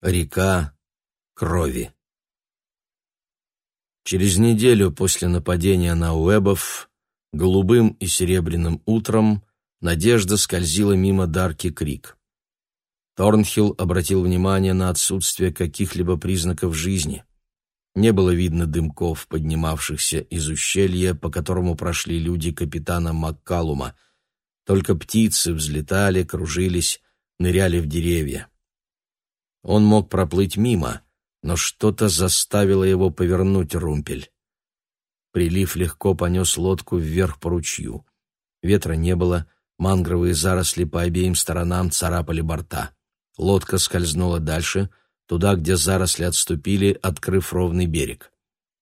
Река крови. Через неделю после нападения на Уэбов, голубым и серебряным утром, Надежда скользила мимо Дарки Крик. Торнхилл обратил внимание на отсутствие каких-либо признаков жизни. Не было видно дымков, поднимавшихся из ущелья, по которому прошли люди капитана Маккалума. Только птицы взлетали, кружились, ныряли в деревья. Он мог проплыть мимо, но что-то заставило его повернуть румпель. Прилив легко понес лодку вверх по ручью. Ветра не было, мангровые заросли по обеим сторонам царапали борта. Лодка скользнула дальше, туда, где заросли отступили, открыв ровный берег.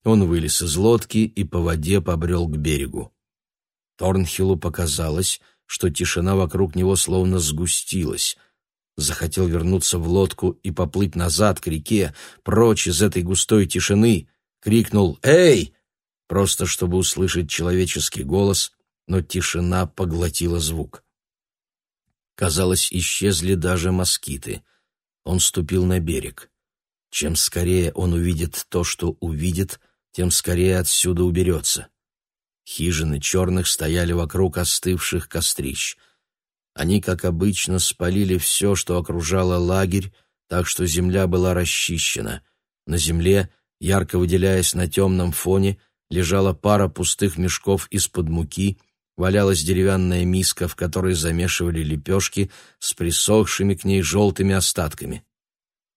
Он вылез из лодки и по воде побрел к берегу. Торнхиллу показалось, что тишина вокруг него словно сгустилась. Захотел вернуться в лодку и поплыть назад к реке, прочь из этой густой тишины. Крикнул «Эй!» просто чтобы услышать человеческий голос, но тишина поглотила звук. Казалось, исчезли даже москиты. Он ступил на берег. Чем скорее он увидит то, что увидит, тем скорее отсюда уберется. Хижины черных стояли вокруг остывших кострищ. Они, как обычно, спалили все, что окружало лагерь, так что земля была расчищена. На земле, ярко выделяясь на темном фоне, лежала пара пустых мешков из-под муки, валялась деревянная миска, в которой замешивали лепешки с присохшими к ней желтыми остатками.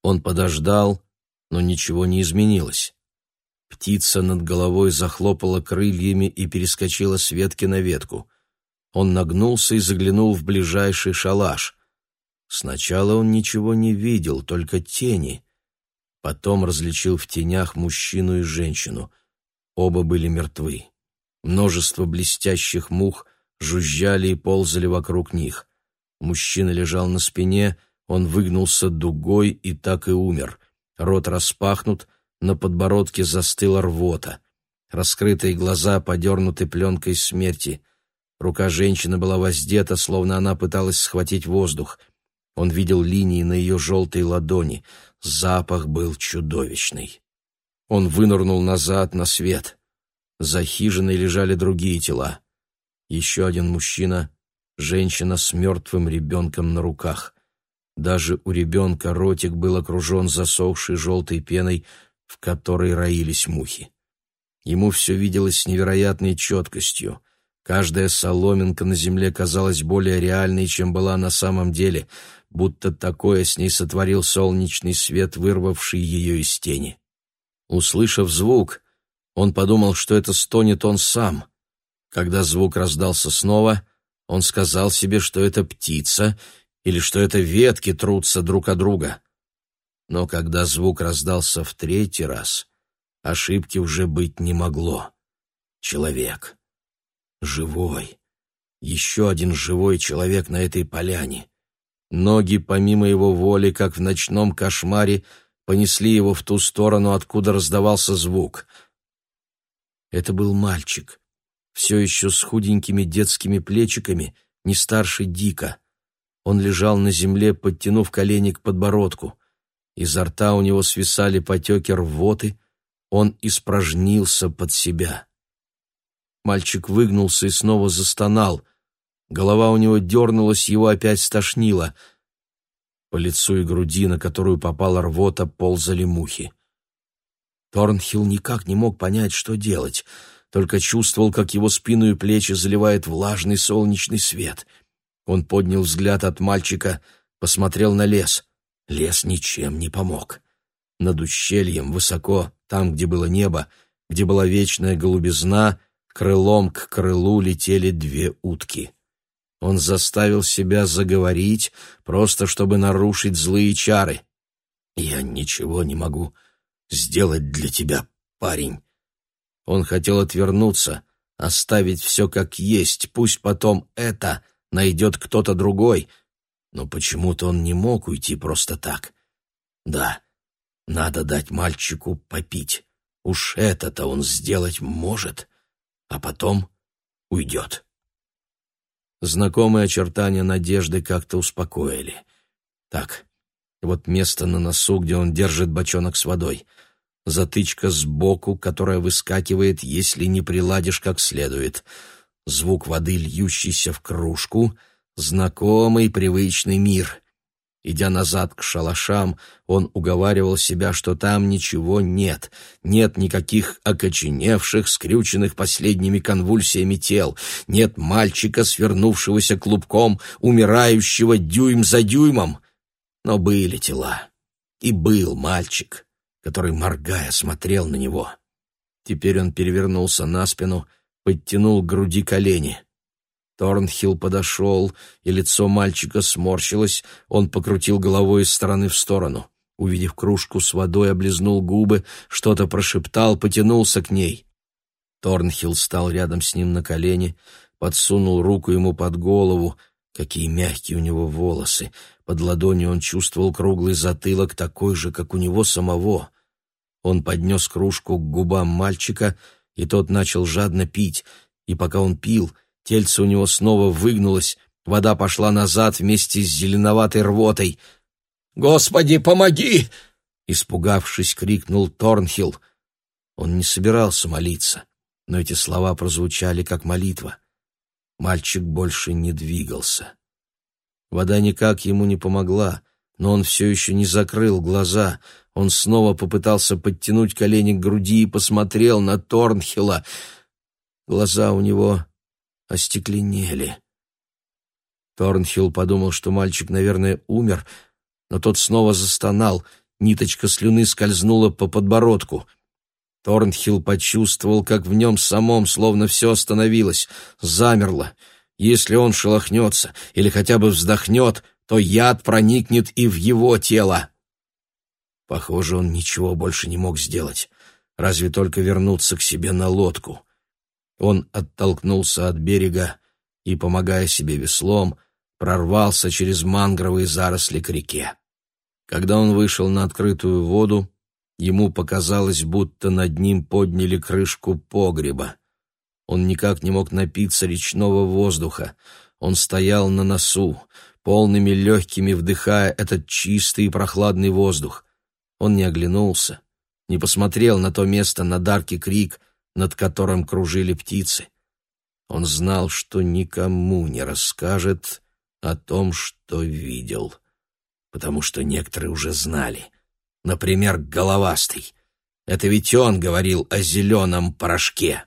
Он подождал, но ничего не изменилось. Птица над головой захлопала крыльями и перескочила с ветки на ветку — он нагнулся и заглянул в ближайший шалаш. Сначала он ничего не видел, только тени. Потом различил в тенях мужчину и женщину. Оба были мертвы. Множество блестящих мух жужжали и ползали вокруг них. Мужчина лежал на спине, он выгнулся дугой и так и умер. Рот распахнут, на подбородке застыла рвота. Раскрытые глаза подернуты пленкой смерти. Рука женщины была воздета, словно она пыталась схватить воздух. Он видел линии на ее желтой ладони. Запах был чудовищный. Он вынырнул назад на свет. За хижиной лежали другие тела. Еще один мужчина, женщина с мертвым ребенком на руках. Даже у ребенка ротик был окружен засохшей желтой пеной, в которой роились мухи. Ему все виделось с невероятной четкостью. Каждая соломинка на земле казалась более реальной, чем была на самом деле, будто такое с ней сотворил солнечный свет, вырвавший ее из тени. Услышав звук, он подумал, что это стонет он сам. Когда звук раздался снова, он сказал себе, что это птица или что это ветки трутся друг о друга. Но когда звук раздался в третий раз, ошибки уже быть не могло. Человек. Живой. Еще один живой человек на этой поляне. Ноги, помимо его воли, как в ночном кошмаре, понесли его в ту сторону, откуда раздавался звук. Это был мальчик, все еще с худенькими детскими плечиками, не старше Дика. Он лежал на земле, подтянув колени к подбородку. Изо рта у него свисали потеки рвоты, он испражнился под себя. Мальчик выгнулся и снова застонал. Голова у него дернулась, его опять стошнило. По лицу и груди, на которую попала рвота, ползали мухи. Торнхилл никак не мог понять, что делать, только чувствовал, как его спину и плечи заливает влажный солнечный свет. Он поднял взгляд от мальчика, посмотрел на лес. Лес ничем не помог. Над ущельем, высоко, там, где было небо, где была вечная голубизна, Крылом к крылу летели две утки. Он заставил себя заговорить, просто чтобы нарушить злые чары. «Я ничего не могу сделать для тебя, парень». Он хотел отвернуться, оставить все как есть, пусть потом это найдет кто-то другой, но почему-то он не мог уйти просто так. Да, надо дать мальчику попить. Уж это-то он сделать может а потом уйдет. Знакомые очертания надежды как-то успокоили. Так, Вот место на носу, где он держит бочонок с водой. Затычка сбоку, которая выскакивает, если не приладишь как следует. Звук воды, льющийся в кружку. Знакомый привычный мир. Идя назад к шалашам, он уговаривал себя, что там ничего нет, нет никаких окоченевших, скрюченных последними конвульсиями тел, нет мальчика, свернувшегося клубком, умирающего дюйм за дюймом. Но были тела. И был мальчик, который, моргая, смотрел на него. Теперь он перевернулся на спину, подтянул к груди колени — Торнхилл подошел, и лицо мальчика сморщилось, он покрутил головой из стороны в сторону. Увидев кружку с водой, облизнул губы, что-то прошептал, потянулся к ней. Торнхилл стал рядом с ним на колени, подсунул руку ему под голову. Какие мягкие у него волосы! Под ладонью он чувствовал круглый затылок, такой же, как у него самого. Он поднес кружку к губам мальчика, и тот начал жадно пить, и пока он пил — Тельце у него снова выгнулось, вода пошла назад вместе с зеленоватой рвотой. «Господи, помоги!» Испугавшись, крикнул Торнхилл. Он не собирался молиться, но эти слова прозвучали как молитва. Мальчик больше не двигался. Вода никак ему не помогла, но он все еще не закрыл глаза. Он снова попытался подтянуть колени к груди и посмотрел на Торнхилла. Глаза у него остекленели. Торнхилл подумал, что мальчик, наверное, умер, но тот снова застонал, ниточка слюны скользнула по подбородку. Торнхилл почувствовал, как в нем самом словно все остановилось, замерло. Если он шелохнется или хотя бы вздохнет, то яд проникнет и в его тело. Похоже, он ничего больше не мог сделать, разве только вернуться к себе на лодку. Он оттолкнулся от берега и, помогая себе веслом, прорвался через мангровые заросли к реке. Когда он вышел на открытую воду, ему показалось, будто над ним подняли крышку погреба. Он никак не мог напиться речного воздуха. Он стоял на носу, полными легкими вдыхая этот чистый и прохладный воздух. Он не оглянулся, не посмотрел на то место на Дарки Крик, над которым кружили птицы. Он знал, что никому не расскажет о том, что видел, потому что некоторые уже знали. Например, головастый. Это ведь он говорил о зеленом порошке.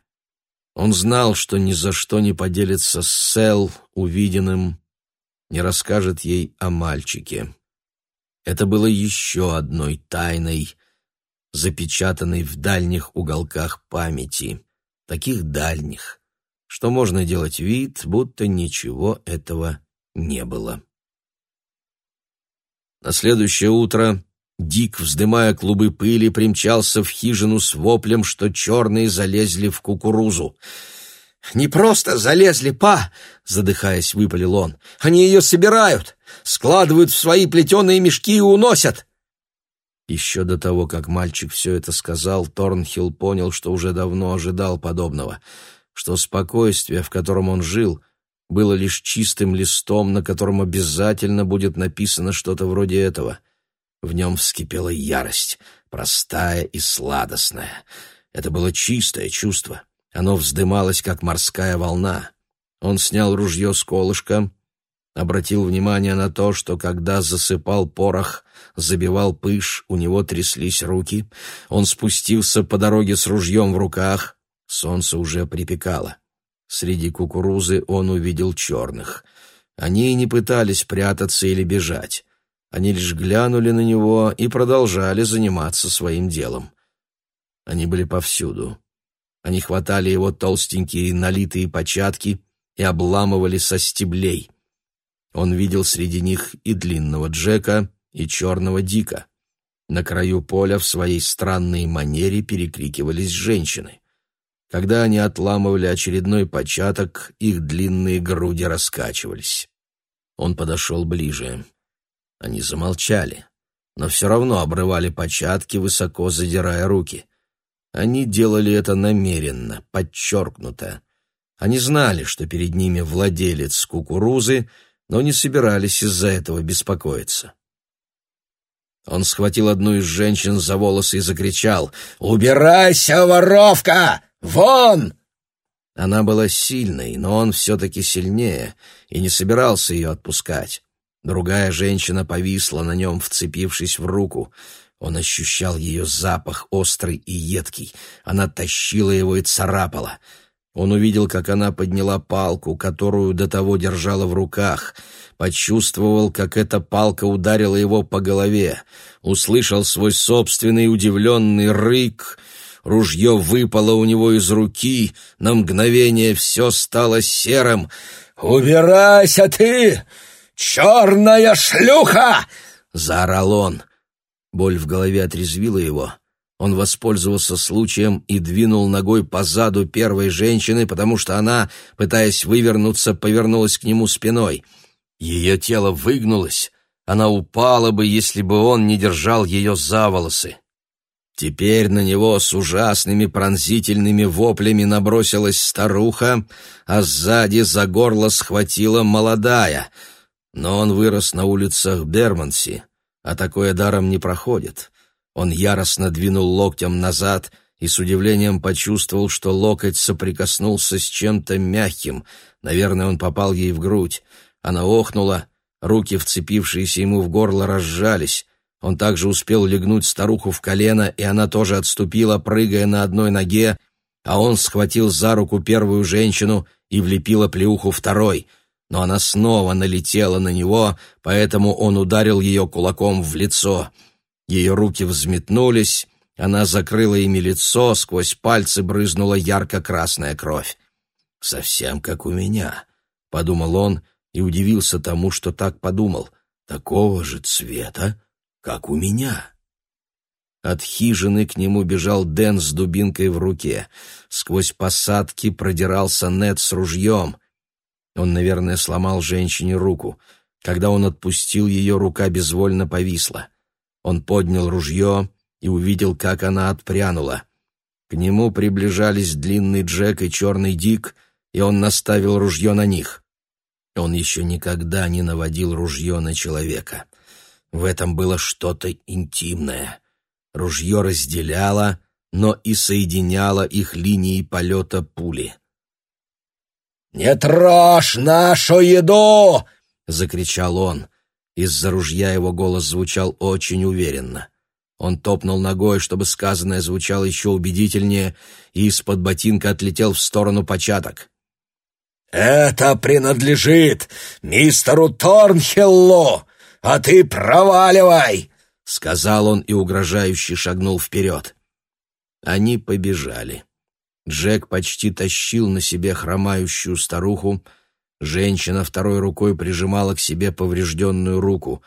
Он знал, что ни за что не поделится с Сел увиденным, не расскажет ей о мальчике. Это было еще одной тайной, запечатанный в дальних уголках памяти, таких дальних, что можно делать вид, будто ничего этого не было. На следующее утро Дик, вздымая клубы пыли, примчался в хижину с воплем, что черные залезли в кукурузу. «Не просто залезли, па!» — задыхаясь, выпалил он. «Они ее собирают, складывают в свои плетеные мешки и уносят!» Еще до того, как мальчик все это сказал, Торнхилл понял, что уже давно ожидал подобного, что спокойствие, в котором он жил, было лишь чистым листом, на котором обязательно будет написано что-то вроде этого. В нем вскипела ярость, простая и сладостная. Это было чистое чувство. Оно вздымалось, как морская волна. Он снял ружье с колышка, обратил внимание на то, что когда засыпал порох, забивал пыш, у него тряслись руки. Он спустился по дороге с ружьем в руках. Солнце уже припекало. Среди кукурузы он увидел черных. Они не пытались прятаться или бежать. Они лишь глянули на него и продолжали заниматься своим делом. Они были повсюду. Они хватали его толстенькие налитые початки и обламывали со стеблей. Он видел среди них и длинного Джека, и черного Дика. На краю поля в своей странной манере перекрикивались женщины. Когда они отламывали очередной початок, их длинные груди раскачивались. Он подошел ближе. Они замолчали, но все равно обрывали початки, высоко задирая руки. Они делали это намеренно, подчеркнуто. Они знали, что перед ними владелец кукурузы — но не собирались из-за этого беспокоиться. Он схватил одну из женщин за волосы и закричал «Убирайся, воровка! Вон!» Она была сильной, но он все-таки сильнее и не собирался ее отпускать. Другая женщина повисла на нем, вцепившись в руку. Он ощущал ее запах острый и едкий. Она тащила его и царапала. Он увидел, как она подняла палку, которую до того держала в руках. Почувствовал, как эта палка ударила его по голове. Услышал свой собственный удивленный рык. Ружье выпало у него из руки. На мгновение все стало серым. «Убирайся ты, черная шлюха!» — заорал он. Боль в голове отрезвила его. Он воспользовался случаем и двинул ногой по заду первой женщины, потому что она, пытаясь вывернуться, повернулась к нему спиной. Ее тело выгнулось. Она упала бы, если бы он не держал ее за волосы. Теперь на него с ужасными пронзительными воплями набросилась старуха, а сзади за горло схватила молодая. Но он вырос на улицах Берманси а такое даром не проходит. Он яростно двинул локтем назад и с удивлением почувствовал, что локоть соприкоснулся с чем-то мягким. Наверное, он попал ей в грудь. Она охнула, руки, вцепившиеся ему в горло, разжались. Он также успел легнуть старуху в колено, и она тоже отступила, прыгая на одной ноге, а он схватил за руку первую женщину и влепила плеуху второй — но она снова налетела на него, поэтому он ударил ее кулаком в лицо. Ее руки взметнулись, она закрыла ими лицо, сквозь пальцы брызнула ярко-красная кровь. «Совсем как у меня», — подумал он и удивился тому, что так подумал. «Такого же цвета, как у меня». От хижины к нему бежал Дэн с дубинкой в руке. Сквозь посадки продирался Нед с ружьем. Он, наверное, сломал женщине руку. Когда он отпустил ее, рука безвольно повисла. Он поднял ружье и увидел, как она отпрянула. К нему приближались длинный Джек и черный Дик, и он наставил ружье на них. Он еще никогда не наводил ружье на человека. В этом было что-то интимное. Ружье разделяло, но и соединяло их линии полета пули. «Не трожь нашу еду!» — закричал он. Из-за ружья его голос звучал очень уверенно. Он топнул ногой, чтобы сказанное звучало еще убедительнее, и из-под ботинка отлетел в сторону початок. «Это принадлежит мистеру Торнхиллу, а ты проваливай!» — сказал он и угрожающе шагнул вперед. Они побежали. Джек почти тащил на себе хромающую старуху. Женщина второй рукой прижимала к себе поврежденную руку.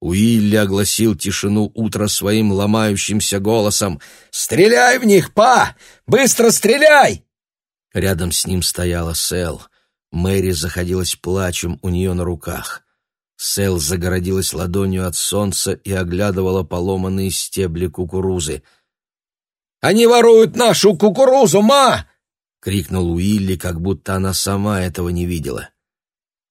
Уилли огласил тишину утра своим ломающимся голосом. «Стреляй в них, па! Быстро стреляй!» Рядом с ним стояла Сэл. Мэри заходилась плачем у нее на руках. Сэл загородилась ладонью от солнца и оглядывала поломанные стебли кукурузы — они воруют нашу кукурузу, ма!» — крикнул Уилли, как будто она сама этого не видела.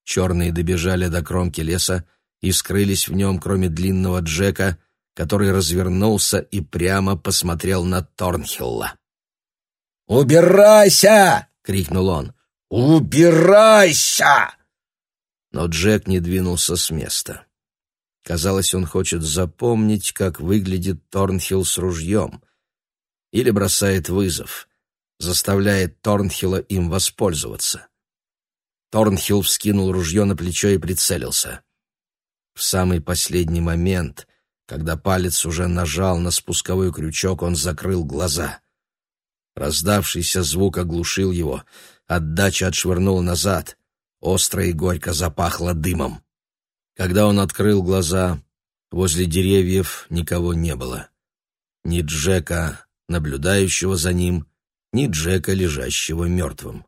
Черные добежали до кромки леса и скрылись в нем, кроме длинного Джека, который развернулся и прямо посмотрел на Торнхилла. «Убирайся!» — крикнул он. «Убирайся!» Но Джек не двинулся с места. Казалось, он хочет запомнить, как выглядит Торнхилл с ружьем или бросает вызов, заставляет Торнхилла им воспользоваться. Торнхилл вскинул ружье на плечо и прицелился. В самый последний момент, когда палец уже нажал на спусковой крючок, он закрыл глаза. Раздавшийся звук оглушил его, отдача отшвырнула назад, остро и горько запахло дымом. Когда он открыл глаза, возле деревьев никого не было. Ни Джека, наблюдающего за ним, ни Джека, лежащего мертвым.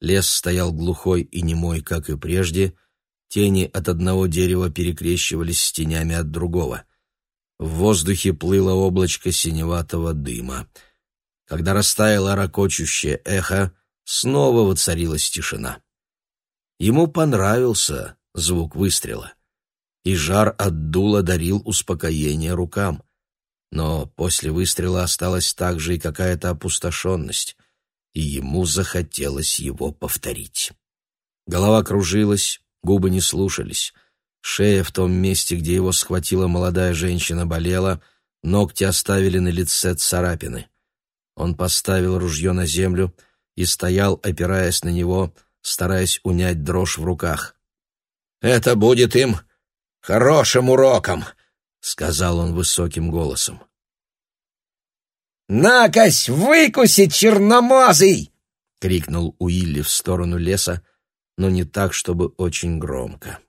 Лес стоял глухой и немой, как и прежде, тени от одного дерева перекрещивались с тенями от другого. В воздухе плыло облачко синеватого дыма. Когда растаяло ракочущее эхо, снова воцарилась тишина. Ему понравился звук выстрела. и жар от дула дарил успокоение рукам. Но после выстрела осталась также и какая-то опустошенность, и ему захотелось его повторить. Голова кружилась, губы не слушались. Шея в том месте, где его схватила молодая женщина, болела, ногти оставили на лице царапины. Он поставил ружье на землю и стоял, опираясь на него, стараясь унять дрожь в руках. «Это будет им хорошим уроком», — сказал он высоким голосом. «Накось, выкуси, черномазый!» — крикнул Уилли в сторону леса, но не так, чтобы очень громко.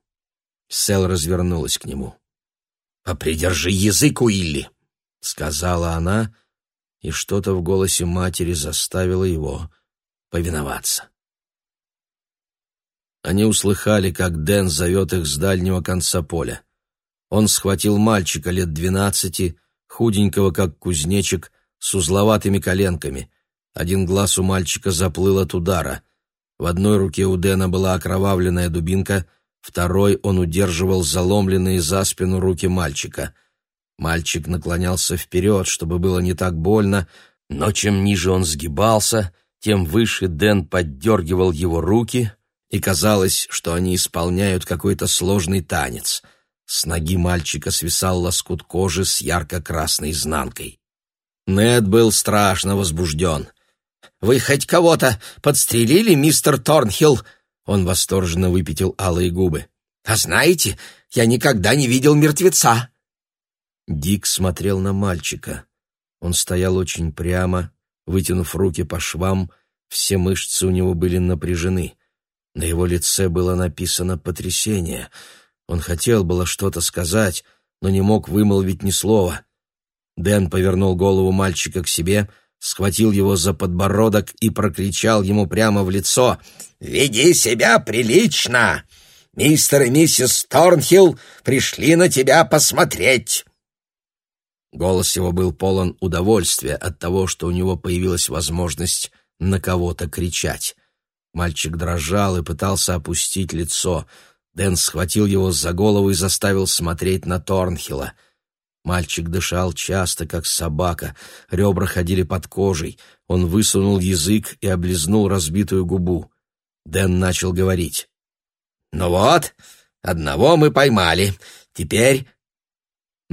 Сел развернулась к нему. «Попридержи язык, Уилли!» — сказала она, и что-то в голосе матери заставило его повиноваться. Они услыхали, как Дэн зовет их с дальнего конца поля. Он схватил мальчика лет двенадцати, худенького, как кузнечик, с узловатыми коленками. Один глаз у мальчика заплыл от удара. В одной руке у Дэна была окровавленная дубинка, второй он удерживал заломленные за спину руки мальчика. Мальчик наклонялся вперед, чтобы было не так больно, но чем ниже он сгибался, тем выше Дэн поддергивал его руки, и казалось, что они исполняют какой-то сложный танец. С ноги мальчика свисал лоскут кожи с ярко-красной изнанкой. Нед был страшно возбужден. «Вы хоть кого-то подстрелили, мистер Торнхилл?» Он восторженно выпятил алые губы. «А знаете, я никогда не видел мертвеца!» Дик смотрел на мальчика. Он стоял очень прямо, вытянув руки по швам, все мышцы у него были напряжены. На его лице было написано потрясение. Он хотел было что-то сказать, но не мог вымолвить ни слова. Дэн повернул голову мальчика к себе, схватил его за подбородок и прокричал ему прямо в лицо «Веди себя прилично! Мистер и миссис Торнхилл пришли на тебя посмотреть!» Голос его был полон удовольствия от того, что у него появилась возможность на кого-то кричать. Мальчик дрожал и пытался опустить лицо. Дэн схватил его за голову и заставил смотреть на Торнхилла. Мальчик дышал часто, как собака, ребра ходили под кожей. Он высунул язык и облизнул разбитую губу. Дэн начал говорить. «Ну вот, одного мы поймали. Теперь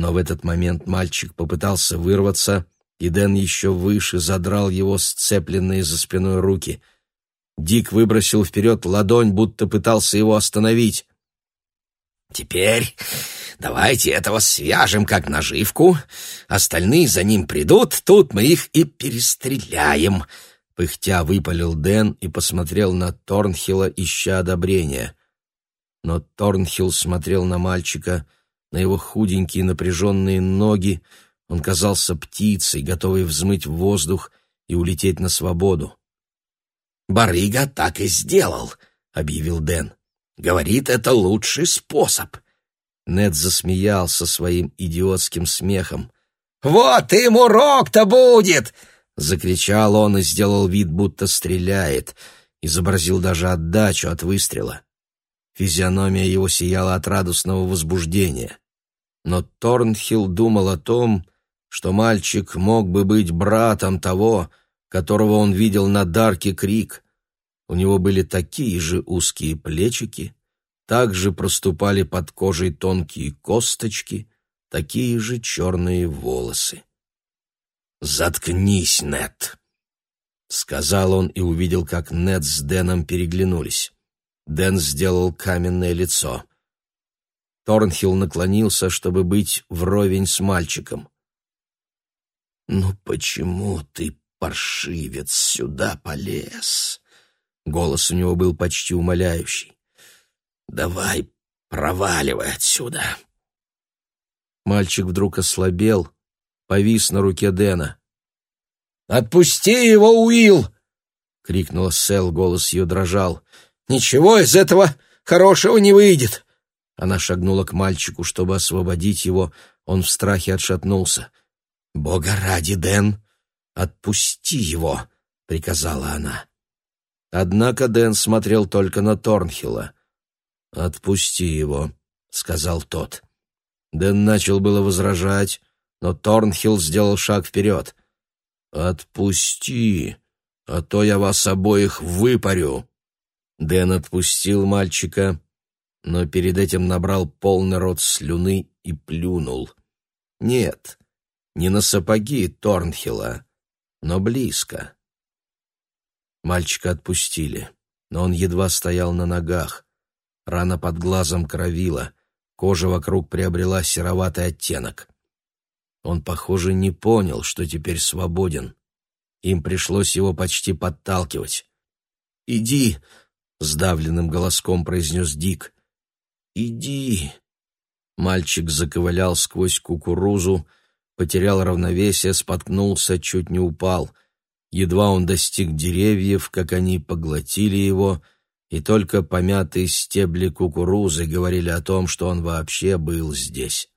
но в этот момент мальчик попытался вырваться, и Дэн еще выше задрал его сцепленные за спиной руки. Дик выбросил вперед ладонь, будто пытался его остановить. «Теперь давайте этого свяжем как наживку, остальные за ним придут, тут мы их и перестреляем», — пыхтя выпалил Дэн и посмотрел на Торнхилла, ища одобрения. Но Торнхилл смотрел на мальчика — на его худенькие напряженные ноги, он казался птицей, готовой взмыть в воздух и улететь на свободу. «Барыга так и сделал», — объявил Дэн. «Говорит, это лучший способ». Нед засмеялся своим идиотским смехом. «Вот им урок-то будет!» — закричал он и сделал вид, будто стреляет. Изобразил даже отдачу от выстрела. Физиономия его сияла от радостного возбуждения. Но Торнхилл думал о том, что мальчик мог бы быть братом того, которого он видел на Дарке Крик. У него были такие же узкие плечики, также проступали под кожей тонкие косточки, такие же черные волосы. «Заткнись, Нет, сказал он и увидел, как Нет с Дэном переглянулись. Дэн сделал каменное лицо. Торнхилл наклонился, чтобы быть вровень с мальчиком. «Ну почему ты, паршивец, сюда полез?» Голос у него был почти умоляющий. «Давай, проваливай отсюда!» Мальчик вдруг ослабел, повис на руке Дэна. «Отпусти его, Уилл!» — крикнула Сэл, голос ее дрожал. Ничего из этого хорошего не выйдет. Она шагнула к мальчику, чтобы освободить его. Он в страхе отшатнулся. «Бога ради, Дэн, отпусти его!» — приказала она. Однако Дэн смотрел только на Торнхилла. «Отпусти его», — сказал тот. Дэн начал было возражать, но Торнхилл сделал шаг вперед. «Отпусти, а то я вас обоих выпарю». Дэн отпустил мальчика, но перед этим набрал полный рот слюны и плюнул. Нет, не на сапоги Торнхилла, но близко. Мальчика отпустили, но он едва стоял на ногах. Рана под глазом кровила, кожа вокруг приобрела сероватый оттенок. Он, похоже, не понял, что теперь свободен. Им пришлось его почти подталкивать. «Иди!» — сдавленным голоском произнес Дик. «Иди!» Мальчик заковылял сквозь кукурузу, потерял равновесие, споткнулся, чуть не упал. Едва он достиг деревьев, как они поглотили его, и только помятые стебли кукурузы говорили о том, что он вообще был здесь.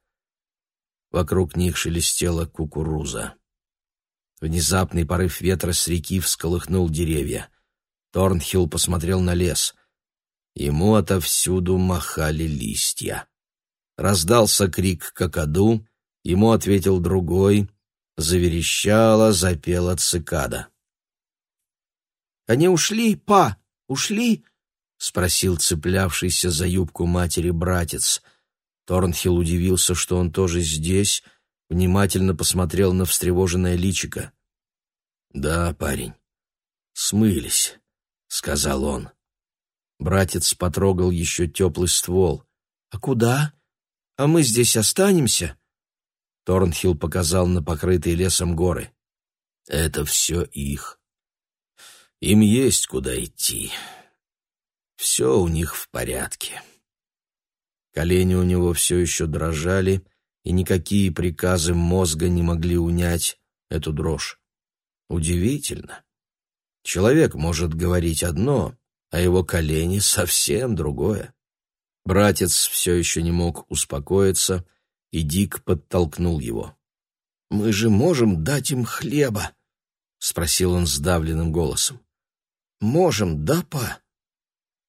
Вокруг них шелестела кукуруза. Внезапный порыв ветра с реки всколыхнул деревья. Торнхилл посмотрел на лес. Ему отовсюду махали листья. Раздался крик какаду, ему ответил другой, заверещала, запела цикада. «Они ушли, па, ушли?» — спросил цеплявшийся за юбку матери братец — Торнхилл удивился, что он тоже здесь, внимательно посмотрел на встревоженное личико. «Да, парень, смылись», — сказал он. Братец потрогал еще теплый ствол. «А куда? А мы здесь останемся?» Торнхилл показал на покрытые лесом горы. «Это все их. Им есть куда идти. Все у них в порядке». Колени у него все еще дрожали, и никакие приказы мозга не могли унять эту дрожь. Удивительно. Человек может говорить одно, а его колени совсем другое. Братец все еще не мог успокоиться, и Дик подтолкнул его. «Мы же можем дать им хлеба?» — спросил он сдавленным голосом. «Можем, да, па?»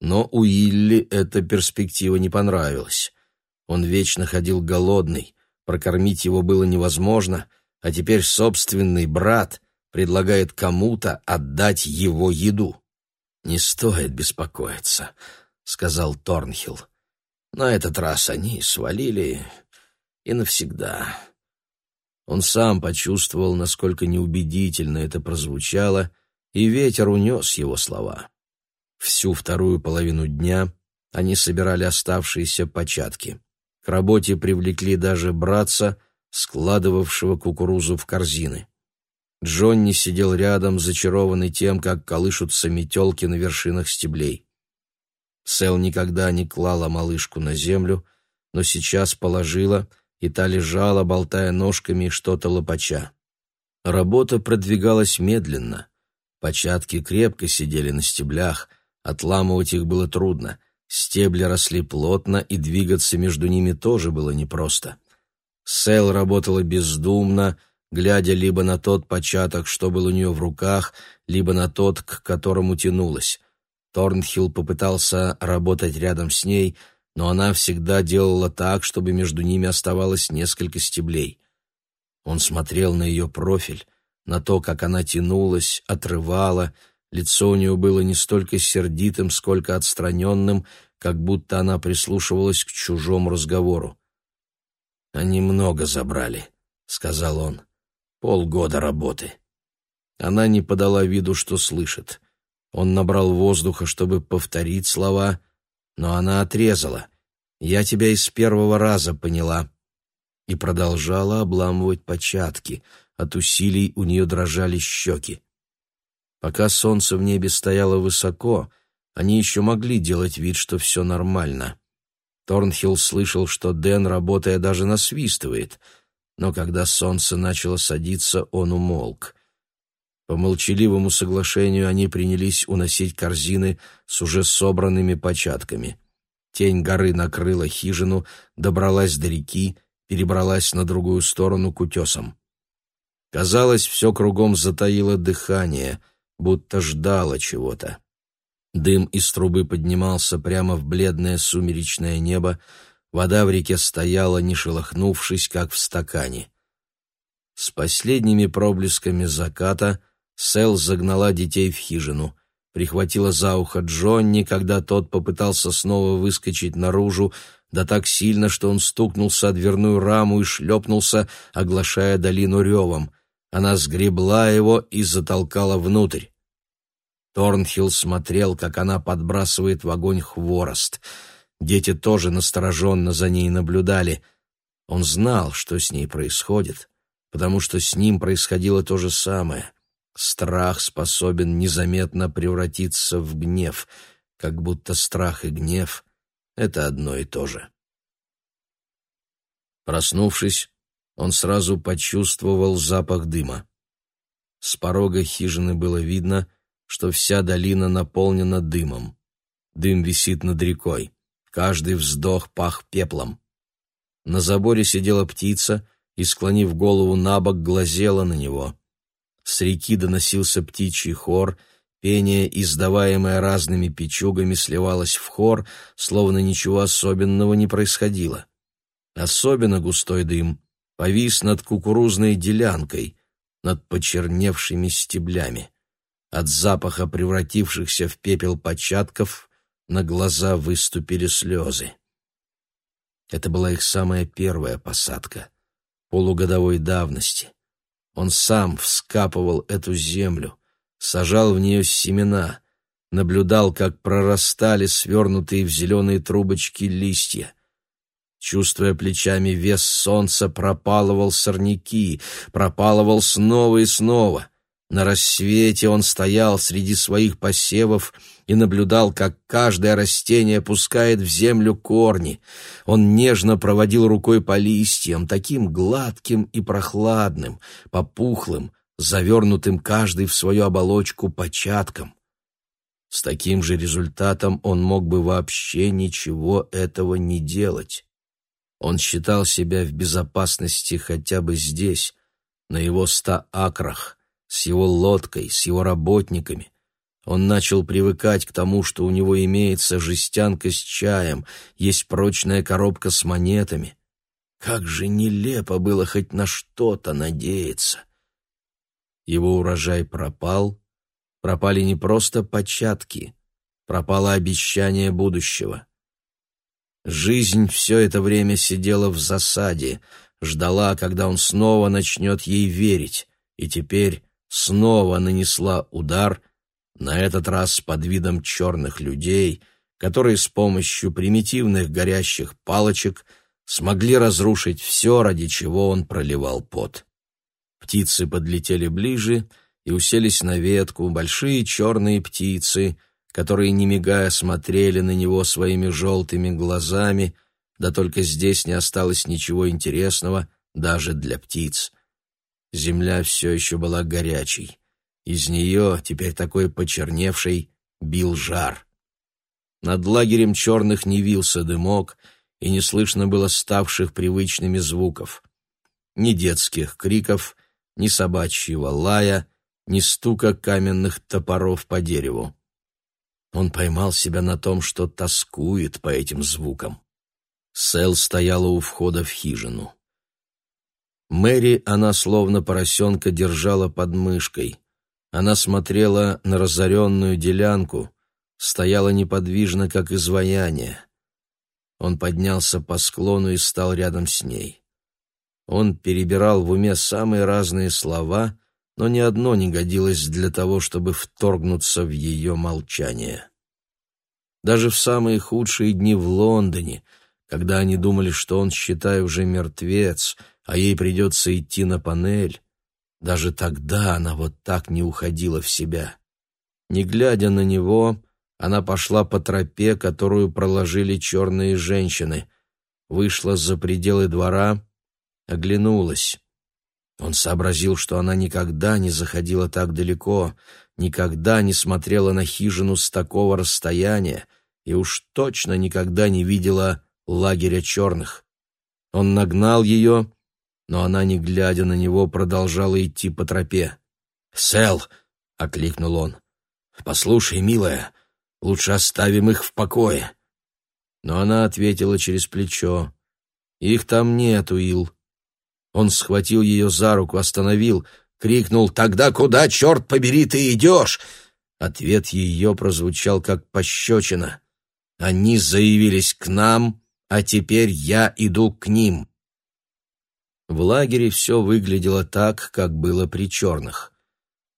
Но у Илли эта перспектива не понравилась. Он вечно ходил голодный, прокормить его было невозможно, а теперь собственный брат предлагает кому-то отдать его еду. «Не стоит беспокоиться», — сказал Торнхилл. «На этот раз они свалили и навсегда». Он сам почувствовал, насколько неубедительно это прозвучало, и ветер унес его слова. Всю вторую половину дня они собирали оставшиеся початки. К работе привлекли даже братца, складывавшего кукурузу в корзины. Джонни сидел рядом, зачарованный тем, как колышутся метелки на вершинах стеблей. Сэл никогда не клала малышку на землю, но сейчас положила, и та лежала, болтая ножками что-то лопача. Работа продвигалась медленно. Початки крепко сидели на стеблях — Отламывать их было трудно. Стебли росли плотно, и двигаться между ними тоже было непросто. Сэл работала бездумно, глядя либо на тот початок, что был у нее в руках, либо на тот, к которому тянулась. Торнхилл попытался работать рядом с ней, но она всегда делала так, чтобы между ними оставалось несколько стеблей. Он смотрел на ее профиль, на то, как она тянулась, отрывала, Лицо у нее было не столько сердитым, сколько отстраненным, как будто она прислушивалась к чужому разговору. «Они много забрали», — сказал он. «Полгода работы». Она не подала виду, что слышит. Он набрал воздуха, чтобы повторить слова, но она отрезала. «Я тебя из первого раза поняла». И продолжала обламывать початки. От усилий у нее дрожали щеки. Пока солнце в небе стояло высоко, они еще могли делать вид, что все нормально. Торнхилл слышал, что Дэн, работая, даже насвистывает, но когда солнце начало садиться, он умолк. По молчаливому соглашению они принялись уносить корзины с уже собранными початками. Тень горы накрыла хижину, добралась до реки, перебралась на другую сторону к утесам. Казалось, все кругом затаило дыхание — будто ждала чего-то. Дым из трубы поднимался прямо в бледное сумеречное небо, Вода в реке стояла, не шелохнувшись, как в стакане. С последними проблесками заката Сэл загнала детей в хижину, прихватила за ухо Джонни, когда тот попытался снова выскочить наружу, да так сильно, что он стукнулся о дверную раму и шлепнулся, оглашая долину ревом. Она сгребла его и затолкала внутрь. Торнхилл смотрел, как она подбрасывает в огонь хворост. Дети тоже настороженно за ней наблюдали. Он знал, что с ней происходит, потому что с ним происходило то же самое. Страх способен незаметно превратиться в гнев, как будто страх и гнев — это одно и то же. Проснувшись, он сразу почувствовал запах дыма. С порога хижины было видно, что вся долина наполнена дымом. Дым висит над рекой. Каждый вздох пах пеплом. На заборе сидела птица и, склонив голову на бок, глазела на него. С реки доносился птичий хор, пение, издаваемое разными печугами, сливалось в хор, словно ничего особенного не происходило. Особенно густой дым повис над кукурузной делянкой, над почерневшими стеблями. От запаха превратившихся в пепел початков на глаза выступили слезы. Это была их самая первая посадка, полугодовой давности. Он сам вскапывал эту землю, сажал в нее семена, наблюдал, как прорастали свернутые в зеленые трубочки листья. Чувствуя плечами вес солнца, пропалывал сорняки, пропалывал снова и снова. На рассвете он стоял среди своих посевов и наблюдал, как каждое растение пускает в землю корни. Он нежно проводил рукой по листьям, таким гладким и прохладным, попухлым, завернутым каждый в свою оболочку початком. С таким же результатом он мог бы вообще ничего этого не делать. Он считал себя в безопасности хотя бы здесь, на его ста акрах, с его лодкой, с его работниками. Он начал привыкать к тому, что у него имеется жестянка с чаем, есть прочная коробка с монетами. Как же нелепо было хоть на что-то надеяться. Его урожай пропал, пропали не просто початки, пропало обещание будущего. Жизнь все это время сидела в засаде, ждала, когда он снова начнет ей верить, и теперь снова нанесла удар, на этот раз под видом черных людей, которые с помощью примитивных горящих палочек смогли разрушить все, ради чего он проливал пот. Птицы подлетели ближе и уселись на ветку, большие черные птицы, которые, не мигая, смотрели на него своими желтыми глазами, да только здесь не осталось ничего интересного даже для птиц. Земля все еще была горячей. Из нее, теперь такой почерневшей, бил жар. Над лагерем черных не вился дымок, и не слышно было ставших привычными звуков. Ни детских криков, ни собачьего лая, ни стука каменных топоров по дереву. Он поймал себя на том, что тоскует по этим звукам. Сэл стояла у входа в хижину. Мэри она словно поросенка держала под мышкой. Она смотрела на разоренную делянку, стояла неподвижно, как изваяние. Он поднялся по склону и стал рядом с ней. Он перебирал в уме самые разные слова, но ни одно не годилось для того, чтобы вторгнуться в ее молчание. Даже в самые худшие дни в Лондоне, когда они думали, что он, считай, уже мертвец — а ей придется идти на панель, даже тогда она вот так не уходила в себя. Не глядя на него, она пошла по тропе, которую проложили черные женщины, вышла за пределы двора, оглянулась. Он сообразил, что она никогда не заходила так далеко, никогда не смотрела на хижину с такого расстояния и уж точно никогда не видела лагеря черных. Он нагнал ее но она, не глядя на него, продолжала идти по тропе. «Сэл!» — окликнул он. «Послушай, милая, лучше оставим их в покое». Но она ответила через плечо. «Их там нет, Уилл». Он схватил ее за руку, остановил, крикнул «Тогда куда, черт побери, ты идешь?» Ответ ее прозвучал как пощечина. «Они заявились к нам, а теперь я иду к ним». В лагере все выглядело так, как было при черных.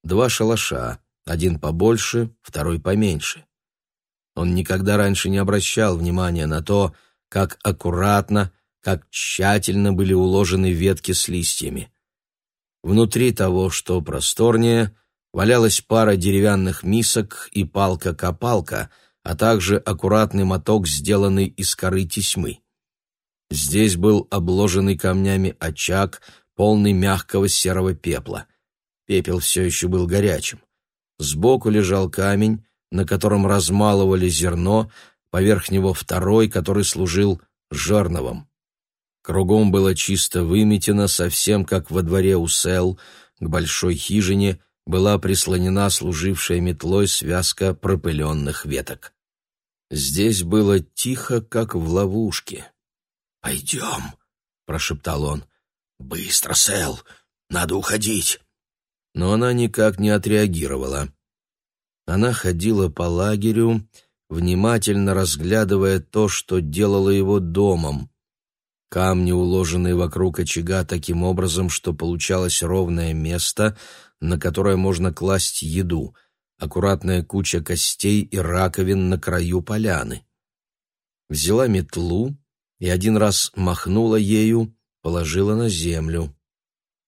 Два шалаша, один побольше, второй поменьше. Он никогда раньше не обращал внимания на то, как аккуратно, как тщательно были уложены ветки с листьями. Внутри того, что просторнее, валялась пара деревянных мисок и палка-копалка, а также аккуратный моток, сделанный из коры тесьмы. Здесь был обложенный камнями очаг, полный мягкого серого пепла. Пепел все еще был горячим. Сбоку лежал камень, на котором размалывали зерно, поверх него второй, который служил жерновом. Кругом было чисто выметено, совсем как во дворе у сел, к большой хижине была прислонена служившая метлой связка пропыленных веток. Здесь было тихо, как в ловушке. «Пойдем», — прошептал он. «Быстро, Сэл, надо уходить». Но она никак не отреагировала. Она ходила по лагерю, внимательно разглядывая то, что делало его домом. Камни, уложенные вокруг очага таким образом, что получалось ровное место, на которое можно класть еду, аккуратная куча костей и раковин на краю поляны. Взяла метлу, и один раз махнула ею, положила на землю.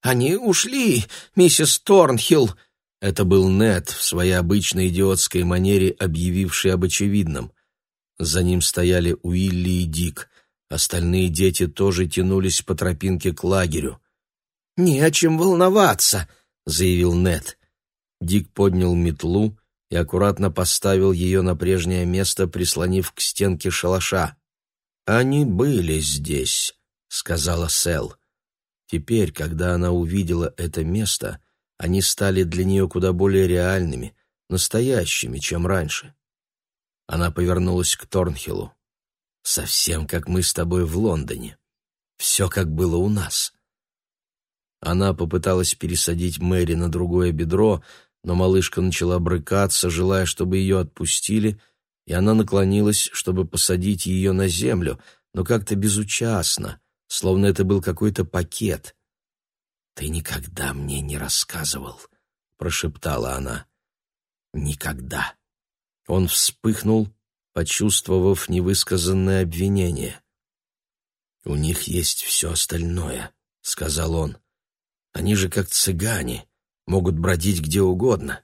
«Они ушли, миссис Торнхилл!» Это был Нед в своей обычной идиотской манере, объявивший об очевидном. За ним стояли Уилли и Дик. Остальные дети тоже тянулись по тропинке к лагерю. «Не о чем волноваться», — заявил Нед. Дик поднял метлу и аккуратно поставил ее на прежнее место, прислонив к стенке шалаша. «Они были здесь», — сказала Сэл. Теперь, когда она увидела это место, они стали для нее куда более реальными, настоящими, чем раньше. Она повернулась к Торнхиллу. «Совсем как мы с тобой в Лондоне. Все как было у нас». Она попыталась пересадить Мэри на другое бедро, но малышка начала брыкаться, желая, чтобы ее отпустили, и она наклонилась, чтобы посадить ее на землю, но как-то безучастно, словно это был какой-то пакет. «Ты никогда мне не рассказывал», — прошептала она. «Никогда». Он вспыхнул, почувствовав невысказанное обвинение. «У них есть все остальное», — сказал он. «Они же как цыгане, могут бродить где угодно.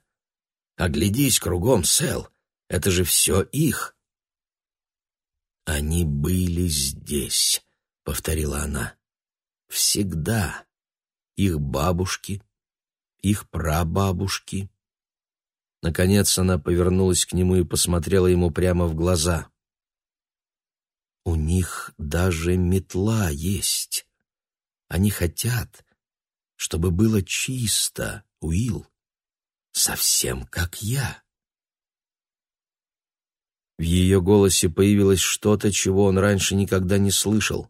Оглядись кругом, Сэл, это же все их. Они были здесь, повторила она. Всегда. Их бабушки, их прабабушки. Наконец она повернулась к нему и посмотрела ему прямо в глаза. У них даже метла есть. Они хотят, чтобы было чисто, Уилл, совсем как я. В ее голосе появилось что-то, чего он раньше никогда не слышал.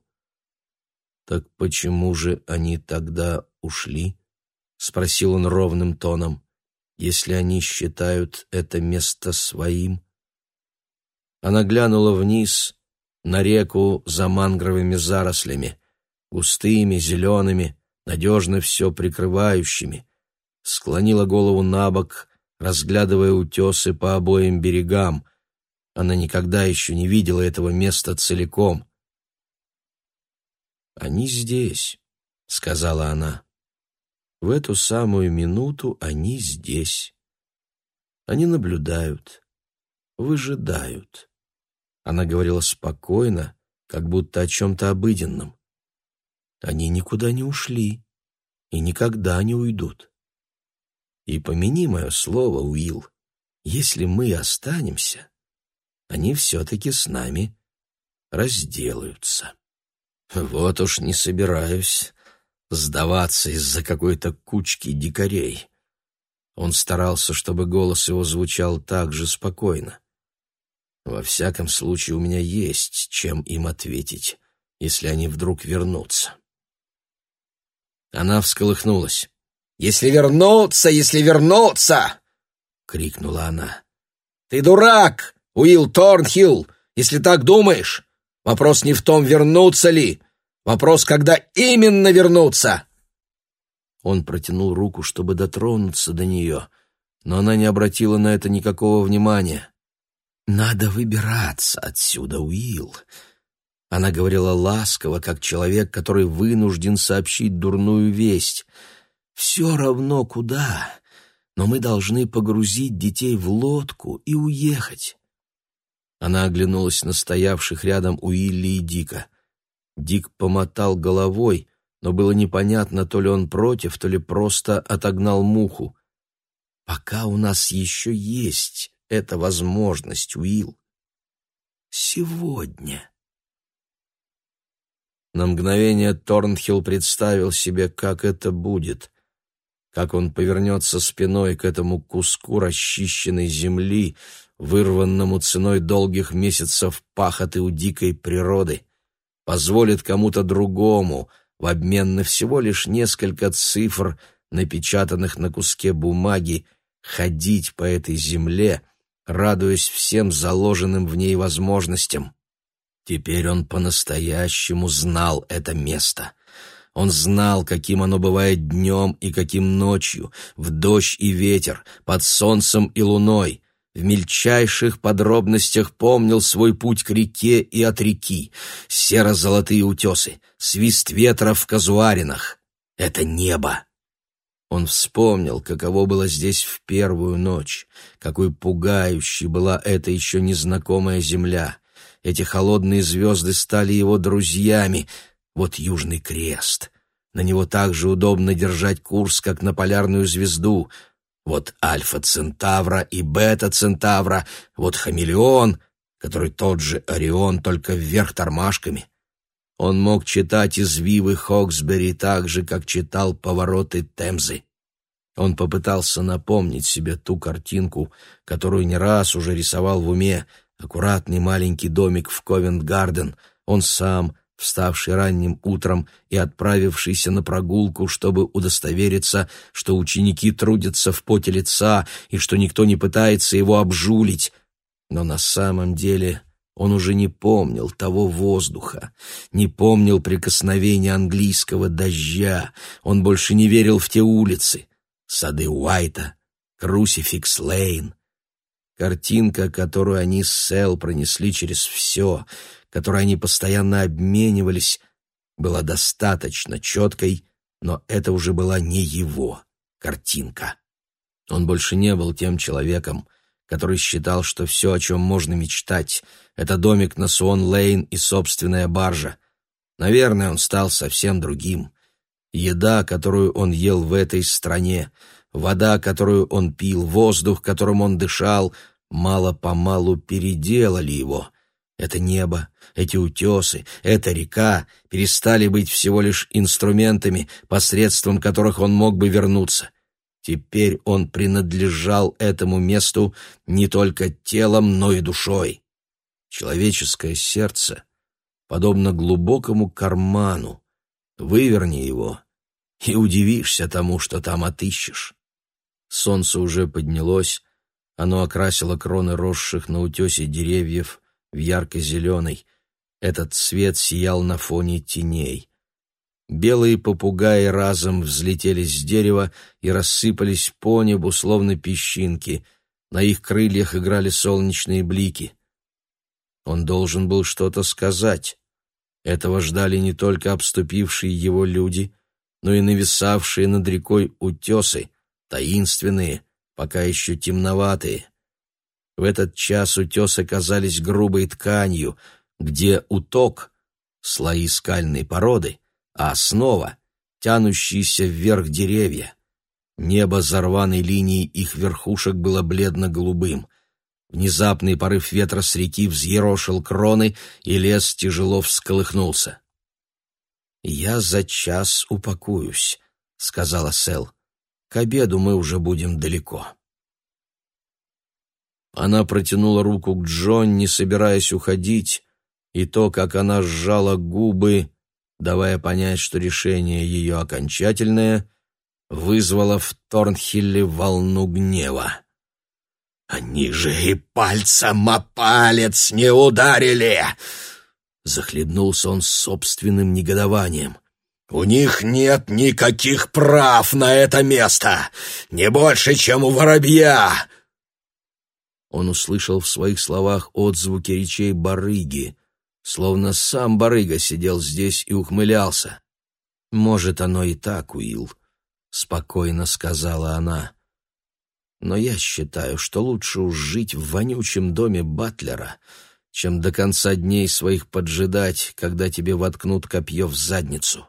«Так почему же они тогда ушли?» — спросил он ровным тоном. «Если они считают это место своим?» Она глянула вниз, на реку за мангровыми зарослями, густыми, зелеными, надежно все прикрывающими, склонила голову на бок, разглядывая утесы по обоим берегам — она никогда еще не видела этого места целиком. «Они здесь», — сказала она. «В эту самую минуту они здесь. Они наблюдают, выжидают». Она говорила спокойно, как будто о чем-то обыденном. «Они никуда не ушли и никогда не уйдут. И помяни мое слово, Уилл, если мы останемся...» они все-таки с нами разделаются. Вот уж не собираюсь сдаваться из-за какой-то кучки дикарей. Он старался, чтобы голос его звучал так же спокойно. Во всяком случае, у меня есть чем им ответить, если они вдруг вернутся. Она всколыхнулась. «Если вернутся, если вернутся!» — крикнула она. «Ты дурак, Уилл Торнхилл, если так думаешь. Вопрос не в том, вернутся ли. Вопрос, когда именно вернутся!» Он протянул руку, чтобы дотронуться до нее, но она не обратила на это никакого внимания. «Надо выбираться отсюда, Уилл!» Она говорила ласково, как человек, который вынужден сообщить дурную весть. «Все равно куда, но мы должны погрузить детей в лодку и уехать». Она оглянулась на стоявших рядом Уилли и Дика. Дик помотал головой, но было непонятно, то ли он против, то ли просто отогнал муху. «Пока у нас еще есть эта возможность, Уилл. Сегодня». На мгновение Торнхилл представил себе, как это будет, как он повернется спиной к этому куску расчищенной земли, вырванному ценой долгих месяцев пахоты у дикой природы, позволит кому-то другому в обмен на всего лишь несколько цифр, напечатанных на куске бумаги, ходить по этой земле, радуясь всем заложенным в ней возможностям. Теперь он по-настоящему знал это место. Он знал, каким оно бывает днем и каким ночью, в дождь и ветер, под солнцем и луной. В мельчайших подробностях помнил свой путь к реке и от реки, серо-золотые утесы, свист ветра в казуаринах. Это небо. Он вспомнил, каково было здесь в первую ночь, какой пугающей была эта еще незнакомая земля. Эти холодные звезды стали его друзьями. Вот Южный Крест. На него так же удобно держать курс, как на полярную звезду. Вот Альфа Центавра и Бета Центавра. Вот Хамелеон, который тот же Орион, только вверх тормашками. Он мог читать извивы Хоксбери так же, как читал повороты Темзы. Он попытался напомнить себе ту картинку, которую не раз уже рисовал в уме, аккуратный маленький домик в Ковент-Гарден, он сам, вставший ранним утром и отправившийся на прогулку, чтобы удостовериться, что ученики трудятся в поте лица и что никто не пытается его обжулить. Но на самом деле он уже не помнил того воздуха, не помнил прикосновения английского дождя, он больше не верил в те улицы, сады Уайта, Крусификс-Лейн, Картинка, которую они с Сэл пронесли через все, которой они постоянно обменивались, была достаточно четкой, но это уже была не его картинка. Он больше не был тем человеком, который считал, что все, о чем можно мечтать, это домик на Суон-Лейн и собственная баржа. Наверное, он стал совсем другим. Еда, которую он ел в этой стране, Вода, которую он пил, воздух, которым он дышал, мало-помалу переделали его. Это небо, эти утесы, эта река перестали быть всего лишь инструментами, посредством которых он мог бы вернуться. Теперь он принадлежал этому месту не только телом, но и душой. Человеческое сердце подобно глубокому карману. Выверни его, и удивишься тому, что там отыщешь. Солнце уже поднялось, оно окрасило кроны росших на утесе деревьев в ярко-зеленый. Этот цвет сиял на фоне теней. Белые попугаи разом взлетели с дерева и рассыпались по небу, словно песчинки. На их крыльях играли солнечные блики. Он должен был что-то сказать. Этого ждали не только обступившие его люди, но и нависавшие над рекой утесы, таинственные, пока еще темноватые. В этот час утесы казались грубой тканью, где уток — слои скальной породы, а основа — тянущиеся вверх деревья. Небо за рваной линией их верхушек было бледно-голубым. Внезапный порыв ветра с реки взъерошил кроны, и лес тяжело всколыхнулся. «Я за час упакуюсь», — сказала Сэл. К обеду мы уже будем далеко. Она протянула руку к Джон, не собираясь уходить, и то, как она сжала губы, давая понять, что решение ее окончательное, вызвало в Торнхилле волну гнева. «Они же и пальцем о палец не ударили!» Захлебнулся он собственным негодованием. «У них нет никаких прав на это место! Не больше, чем у воробья!» Он услышал в своих словах отзвуки речей барыги, словно сам барыга сидел здесь и ухмылялся. «Может, оно и так, Уилл», — спокойно сказала она. «Но я считаю, что лучше уж жить в вонючем доме Батлера, чем до конца дней своих поджидать, когда тебе воткнут копье в задницу».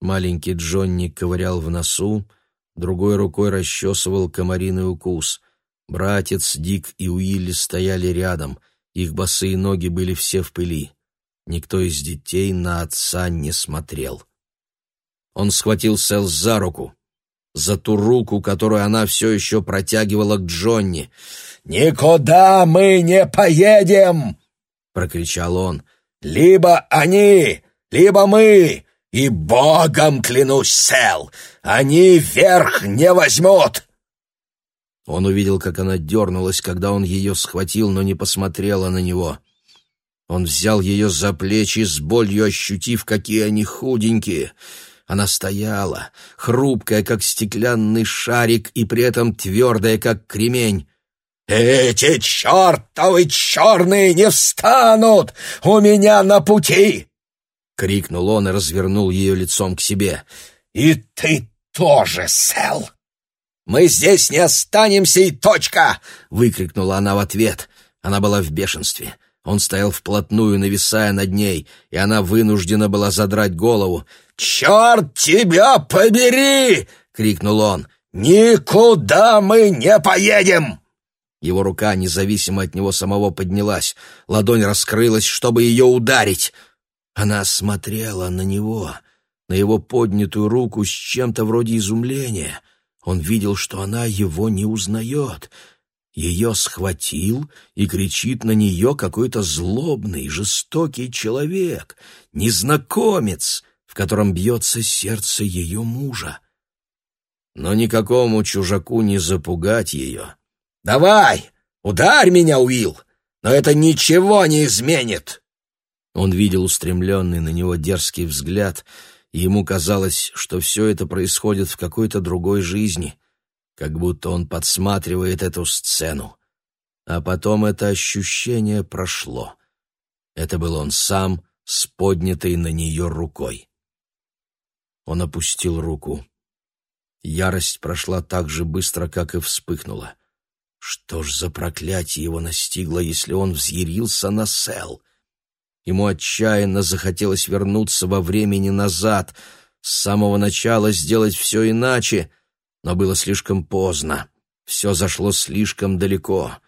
Маленький Джонни ковырял в носу, другой рукой расчесывал комариный укус. Братец, Дик и Уилли стояли рядом, их босые ноги были все в пыли. Никто из детей на отца не смотрел. Он схватил Сэл за руку, за ту руку, которую она все еще протягивала к Джонни. «Никуда мы не поедем!» — прокричал он. «Либо они, либо мы! И богом клянусь, Сэл, они верх не возьмут!» Он увидел, как она дернулась, когда он ее схватил, но не посмотрела на него. Он взял ее за плечи, с болью ощутив, какие они худенькие. Она стояла, хрупкая, как стеклянный шарик, и при этом твердая, как кремень. «Эти чертовы черные не встанут у меня на пути!» — крикнул он и развернул ее лицом к себе. «И ты тоже, Сэл!» «Мы здесь не останемся и точка!» — выкрикнула она в ответ. Она была в бешенстве. Он стоял вплотную, нависая над ней, и она вынуждена была задрать голову. «Черт тебя побери!» — крикнул он. «Никуда мы не поедем!» Его рука, независимо от него самого, поднялась. Ладонь раскрылась, чтобы ее ударить — она смотрела на него, на его поднятую руку с чем-то вроде изумления. Он видел, что она его не узнает. Ее схватил и кричит на нее какой-то злобный, жестокий человек, незнакомец, в котором бьется сердце ее мужа. Но никакому чужаку не запугать ее. «Давай, ударь меня, Уилл, но это ничего не изменит!» Он видел устремленный на него дерзкий взгляд, и ему казалось, что все это происходит в какой-то другой жизни, как будто он подсматривает эту сцену. А потом это ощущение прошло. Это был он сам с поднятой на нее рукой. Он опустил руку. Ярость прошла так же быстро, как и вспыхнула. Что ж за проклятие его настигло, если он взъярился на Сел? Ему отчаянно захотелось вернуться во времени назад, с самого начала сделать все иначе, но было слишком поздно, все зашло слишком далеко.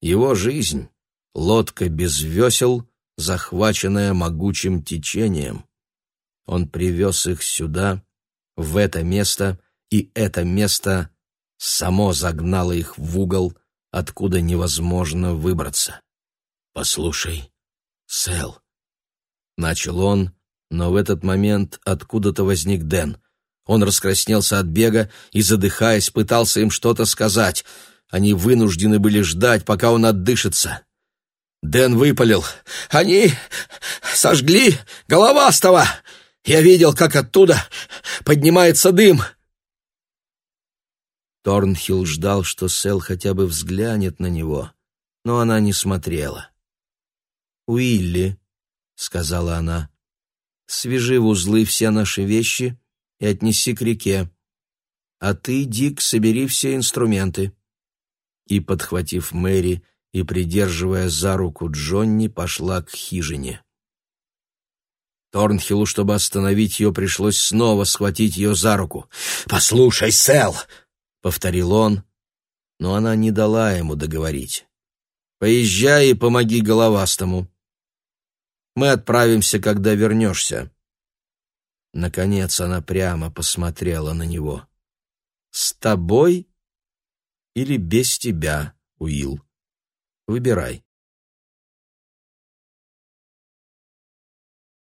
Его жизнь — лодка без весел, захваченная могучим течением. Он привез их сюда, в это место, и это место само загнало их в угол, откуда невозможно выбраться. «Послушай», Сэл. Начал он, но в этот момент откуда-то возник Дэн. Он раскраснелся от бега и, задыхаясь, пытался им что-то сказать. Они вынуждены были ждать, пока он отдышится. Дэн выпалил. «Они сожгли головастого! Я видел, как оттуда поднимается дым!» Торнхилл ждал, что Сэл хотя бы взглянет на него, но она не смотрела. «Уилли», — сказала она, — «свяжи в узлы все наши вещи и отнеси к реке. А ты, Дик, собери все инструменты». И, подхватив Мэри и придерживая за руку Джонни, пошла к хижине. Торнхиллу, чтобы остановить ее, пришлось снова схватить ее за руку. «Послушай, Сэл!» — повторил он, но она не дала ему договорить. «Поезжай и помоги головастому. Мы отправимся, когда вернешься». Наконец она прямо посмотрела на него. «С тобой?» или без тебя, Уилл. Выбирай.